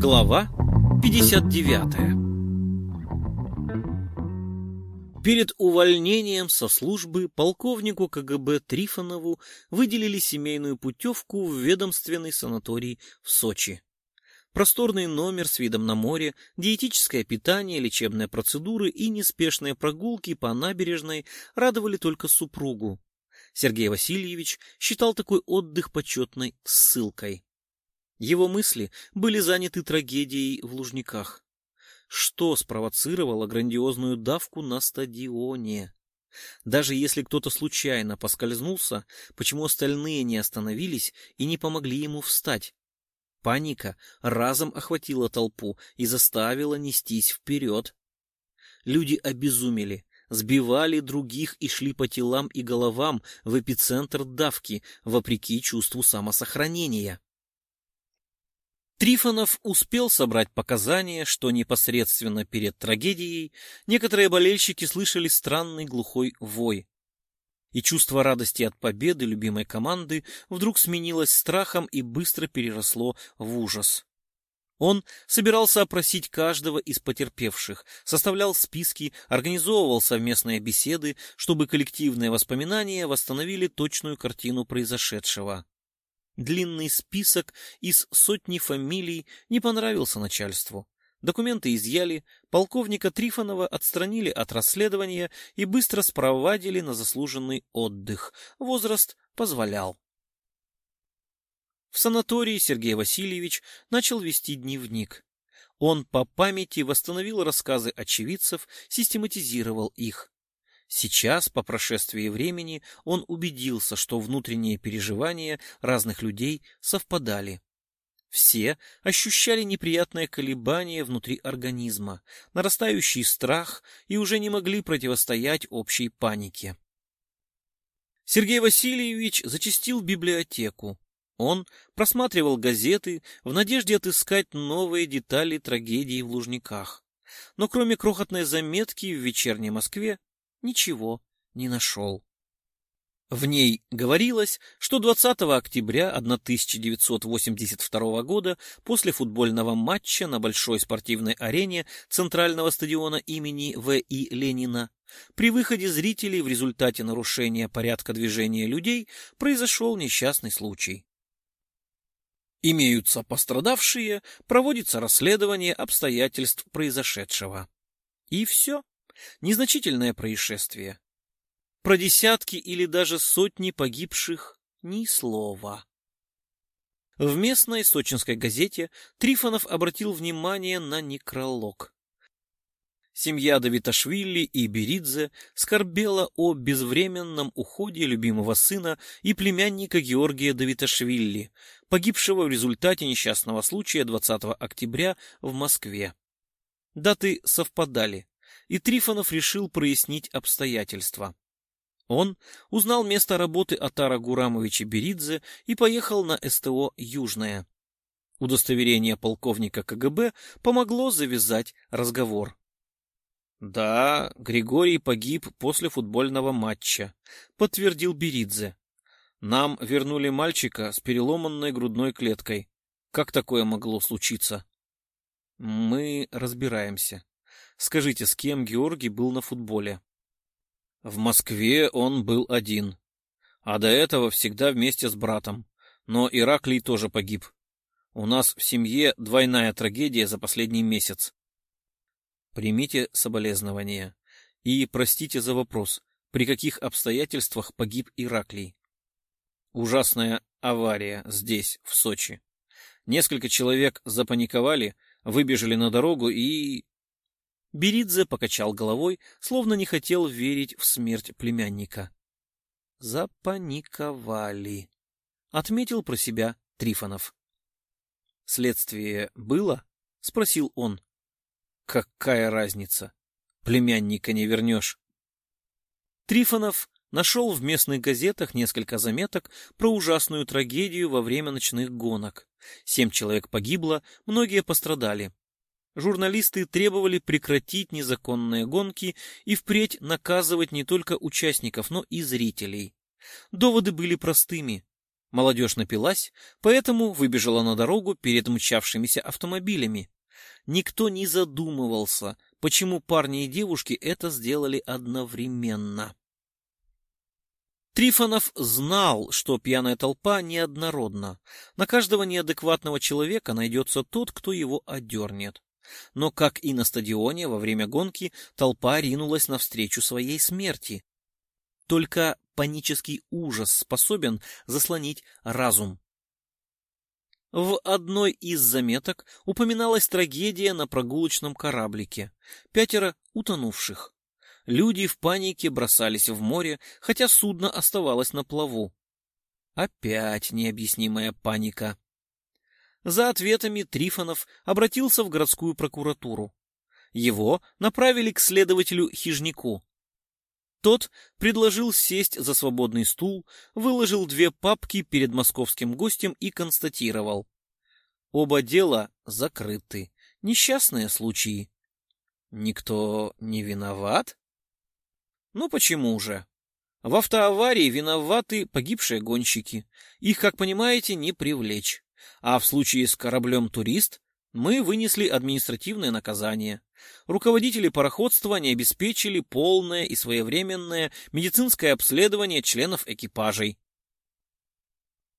Глава 59 Перед увольнением со службы полковнику КГБ Трифонову выделили семейную путевку в ведомственный санаторий в Сочи. Просторный номер с видом на море, диетическое питание, лечебные процедуры и неспешные прогулки по набережной радовали только супругу. Сергей Васильевич считал такой отдых почетной ссылкой. Его мысли были заняты трагедией в Лужниках. Что спровоцировало грандиозную давку на стадионе? Даже если кто-то случайно поскользнулся, почему остальные не остановились и не помогли ему встать? Паника разом охватила толпу и заставила нестись вперед. Люди обезумели, сбивали других и шли по телам и головам в эпицентр давки, вопреки чувству самосохранения. Трифонов успел собрать показания, что непосредственно перед трагедией некоторые болельщики слышали странный глухой вой. И чувство радости от победы любимой команды вдруг сменилось страхом и быстро переросло в ужас. Он собирался опросить каждого из потерпевших, составлял списки, организовывал совместные беседы, чтобы коллективные воспоминания восстановили точную картину произошедшего. Длинный список из сотни фамилий не понравился начальству. Документы изъяли, полковника Трифонова отстранили от расследования и быстро спровадили на заслуженный отдых. Возраст позволял. В санатории Сергей Васильевич начал вести дневник. Он по памяти восстановил рассказы очевидцев, систематизировал их. Сейчас, по прошествии времени, он убедился, что внутренние переживания разных людей совпадали. Все ощущали неприятное колебание внутри организма, нарастающий страх и уже не могли противостоять общей панике. Сергей Васильевич зачастил в библиотеку. Он просматривал газеты в надежде отыскать новые детали трагедии в Лужниках. Но кроме крохотной заметки в вечерней Москве ничего не нашел. В ней говорилось, что 20 октября 1982 года после футбольного матча на большой спортивной арене Центрального стадиона имени В.И. Ленина при выходе зрителей в результате нарушения порядка движения людей произошел несчастный случай. Имеются пострадавшие, проводится расследование обстоятельств произошедшего. И все. Незначительное происшествие. Про десятки или даже сотни погибших ни слова. В местной сочинской газете Трифонов обратил внимание на некролог. Семья Давиташвили и Беридзе скорбела о безвременном уходе любимого сына и племянника Георгия Давиташвили, погибшего в результате несчастного случая 20 октября в Москве. Даты совпадали и Трифонов решил прояснить обстоятельства. Он узнал место работы Атара Гурамовича Беридзе и поехал на СТО «Южное». Удостоверение полковника КГБ помогло завязать разговор. «Да, Григорий погиб после футбольного матча», — подтвердил Беридзе. «Нам вернули мальчика с переломанной грудной клеткой. Как такое могло случиться?» «Мы разбираемся», Скажите, с кем Георгий был на футболе? В Москве он был один. А до этого всегда вместе с братом. Но Ираклий тоже погиб. У нас в семье двойная трагедия за последний месяц. Примите соболезнования. И простите за вопрос, при каких обстоятельствах погиб Ираклий? Ужасная авария здесь, в Сочи. Несколько человек запаниковали, выбежали на дорогу и... Беридзе покачал головой, словно не хотел верить в смерть племянника. Запаниковали, отметил про себя Трифонов. Следствие было? спросил он. Какая разница? Племянника не вернешь. Трифонов нашел в местных газетах несколько заметок про ужасную трагедию во время ночных гонок. Семь человек погибло, многие пострадали журналисты требовали прекратить незаконные гонки и впредь наказывать не только участников, но и зрителей. Доводы были простыми. Молодежь напилась, поэтому выбежала на дорогу перед мчавшимися автомобилями. Никто не задумывался, почему парни и девушки это сделали одновременно. Трифонов знал, что пьяная толпа неоднородна. На каждого неадекватного человека найдется тот, кто его одернет. Но, как и на стадионе, во время гонки толпа ринулась навстречу своей смерти. Только панический ужас способен заслонить разум. В одной из заметок упоминалась трагедия на прогулочном кораблике. Пятеро утонувших. Люди в панике бросались в море, хотя судно оставалось на плаву. Опять необъяснимая паника. За ответами Трифонов обратился в городскую прокуратуру. Его направили к следователю Хижнику. Тот предложил сесть за свободный стул, выложил две папки перед московским гостем и констатировал. Оба дела закрыты. Несчастные случаи. Никто не виноват? Ну почему же? В автоаварии виноваты погибшие гонщики. Их, как понимаете, не привлечь. А в случае с кораблем «Турист» мы вынесли административное наказание. Руководители пароходства не обеспечили полное и своевременное медицинское обследование членов экипажей.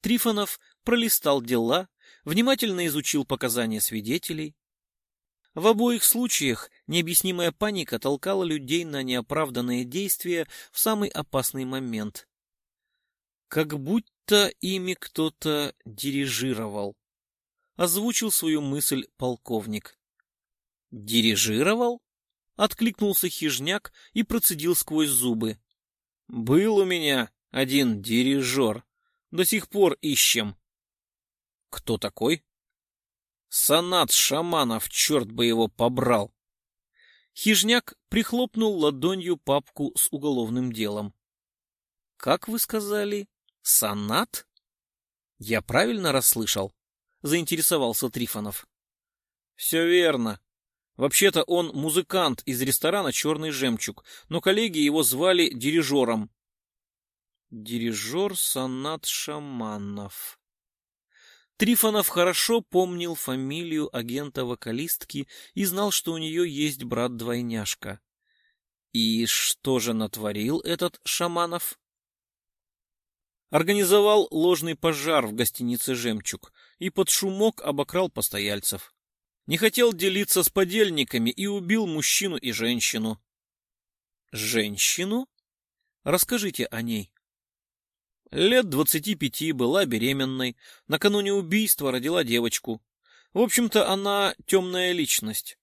Трифонов пролистал дела, внимательно изучил показания свидетелей. В обоих случаях необъяснимая паника толкала людей на неоправданные действия в самый опасный момент. Как будто ими кто-то дирижировал. Озвучил свою мысль полковник. «Дирижировал?» — откликнулся хижняк и процедил сквозь зубы. «Был у меня один дирижер. До сих пор ищем». «Кто такой?» «Санат шаманов, черт бы его побрал!» Хижняк прихлопнул ладонью папку с уголовным делом. «Как вы сказали? Санат?» «Я правильно расслышал?» — заинтересовался Трифонов. «Все верно. Вообще-то он музыкант из ресторана «Черный жемчуг», но коллеги его звали дирижером. Дирижер Санат Шаманов. Трифонов хорошо помнил фамилию агента-вокалистки и знал, что у нее есть брат-двойняшка. И что же натворил этот Шаманов? Организовал ложный пожар в гостинице «Жемчуг» и под шумок обокрал постояльцев. Не хотел делиться с подельниками и убил мужчину и женщину. Женщину? Расскажите о ней. Лет двадцати пяти была беременной, накануне убийства родила девочку. В общем-то, она темная личность.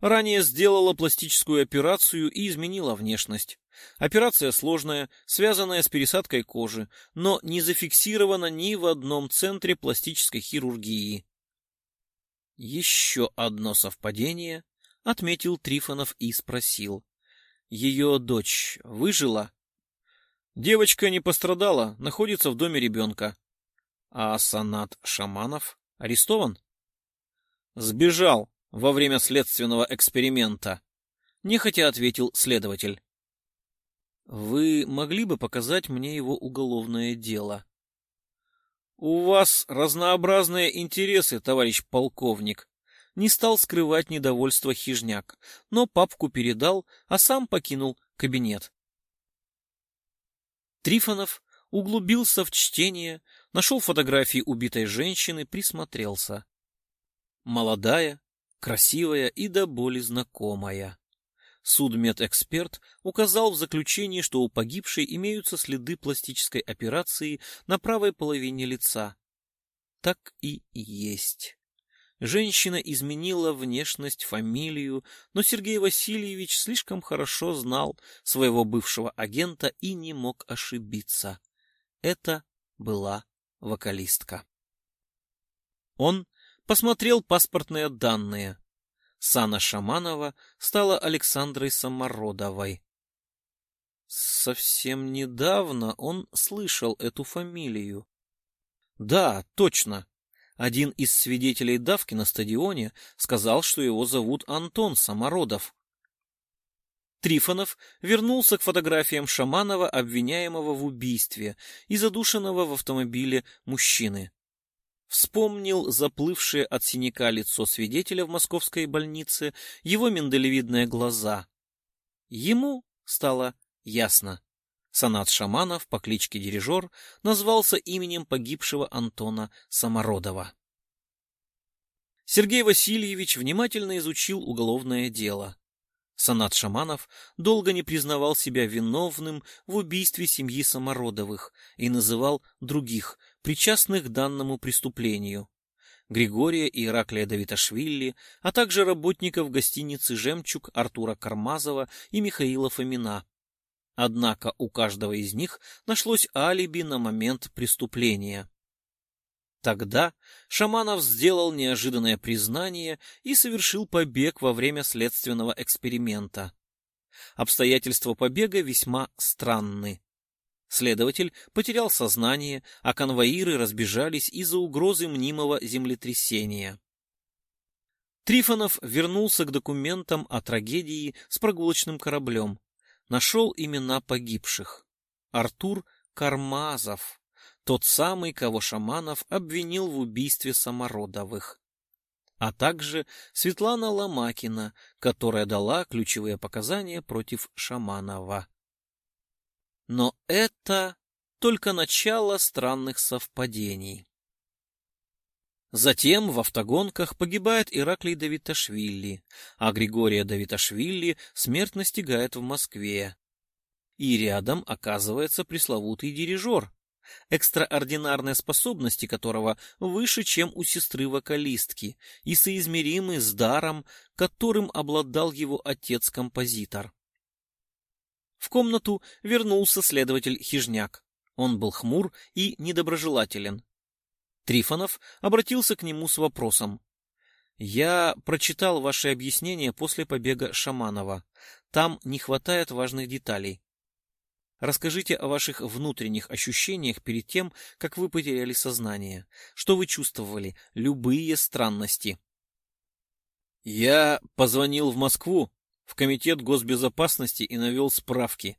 Ранее сделала пластическую операцию и изменила внешность. Операция сложная, связанная с пересадкой кожи, но не зафиксирована ни в одном центре пластической хирургии. Еще одно совпадение, отметил Трифонов и спросил. Ее дочь выжила? Девочка не пострадала, находится в доме ребенка. А Санат Шаманов арестован? Сбежал во время следственного эксперимента. Нехотя ответил следователь. Вы могли бы показать мне его уголовное дело? У вас разнообразные интересы, товарищ полковник. Не стал скрывать недовольство хижняк, но папку передал, а сам покинул кабинет. Трифонов углубился в чтение, нашел фотографии убитой женщины, присмотрелся. Молодая, красивая и до боли знакомая. Судмедэксперт указал в заключении, что у погибшей имеются следы пластической операции на правой половине лица. Так и есть. Женщина изменила внешность, фамилию, но Сергей Васильевич слишком хорошо знал своего бывшего агента и не мог ошибиться. Это была вокалистка. Он посмотрел паспортные данные. Сана Шаманова стала Александрой Самородовой. Совсем недавно он слышал эту фамилию. Да, точно. Один из свидетелей давки на стадионе сказал, что его зовут Антон Самородов. Трифонов вернулся к фотографиям Шаманова, обвиняемого в убийстве и задушенного в автомобиле мужчины. Вспомнил заплывшее от синяка лицо свидетеля в московской больнице, его миндалевидные глаза. Ему стало ясно. Санат Шаманов по кличке Дирижер назвался именем погибшего Антона Самородова. Сергей Васильевич внимательно изучил уголовное дело. Санат Шаманов долго не признавал себя виновным в убийстве семьи Самородовых и называл других, причастных к данному преступлению. Григория и Ираклия Давиташвили, а также работников гостиницы «Жемчуг» Артура Кармазова и Михаила Фомина. Однако у каждого из них нашлось алиби на момент преступления. Тогда Шаманов сделал неожиданное признание и совершил побег во время следственного эксперимента. Обстоятельства побега весьма странны. Следователь потерял сознание, а конвоиры разбежались из-за угрозы мнимого землетрясения. Трифонов вернулся к документам о трагедии с прогулочным кораблем. Нашел имена погибших. Артур Кармазов, тот самый, кого Шаманов обвинил в убийстве Самородовых. А также Светлана Ломакина, которая дала ключевые показания против Шаманова. Но это только начало странных совпадений. Затем в автогонках погибает Ираклий Давиташвили, а Григория Давиташвили смерть настигает в Москве. И рядом оказывается пресловутый дирижер, экстраординарные способности которого выше, чем у сестры-вокалистки, и соизмеримы с даром, которым обладал его отец-композитор. В комнату вернулся следователь Хижняк. Он был хмур и недоброжелателен. Трифонов обратился к нему с вопросом. «Я прочитал ваши объяснения после побега Шаманова. Там не хватает важных деталей. Расскажите о ваших внутренних ощущениях перед тем, как вы потеряли сознание. Что вы чувствовали? Любые странности. Я позвонил в Москву, в Комитет госбезопасности и навел справки.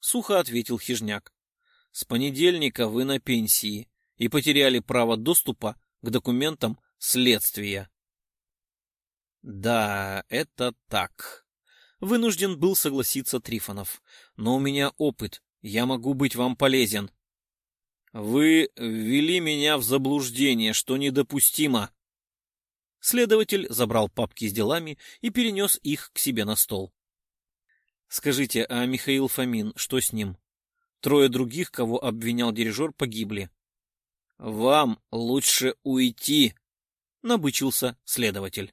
Сухо ответил Хижняк. С понедельника вы на пенсии и потеряли право доступа к документам следствия. Да, это так, Вынужден был согласиться Трифонов. Но у меня опыт, я могу быть вам полезен. Вы ввели меня в заблуждение, что недопустимо. Следователь забрал папки с делами и перенес их к себе на стол. Скажите, а Михаил Фомин, что с ним? Трое других, кого обвинял дирижер, погибли. Вам лучше уйти, набычился следователь.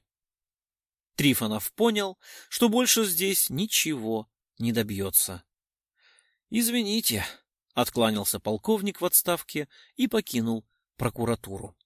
Трифонов понял, что больше здесь ничего не добьется. «Извините», — откланялся полковник в отставке и покинул прокуратуру.